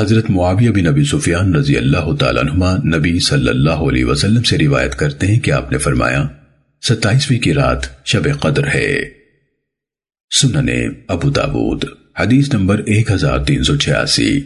حضرت معاویہ بن نبی سفیان رضی اللہ تعالیٰ عنہ نبی صلی اللہ علیہ وسلم سے روایت کرتے ہیں کہ آپ نے فرمایا، ستائیسویں کی رات شب قدر ہے۔ سننے ابو داود، حدیث نمبر ایک ہزار تین سو چھیاسی۔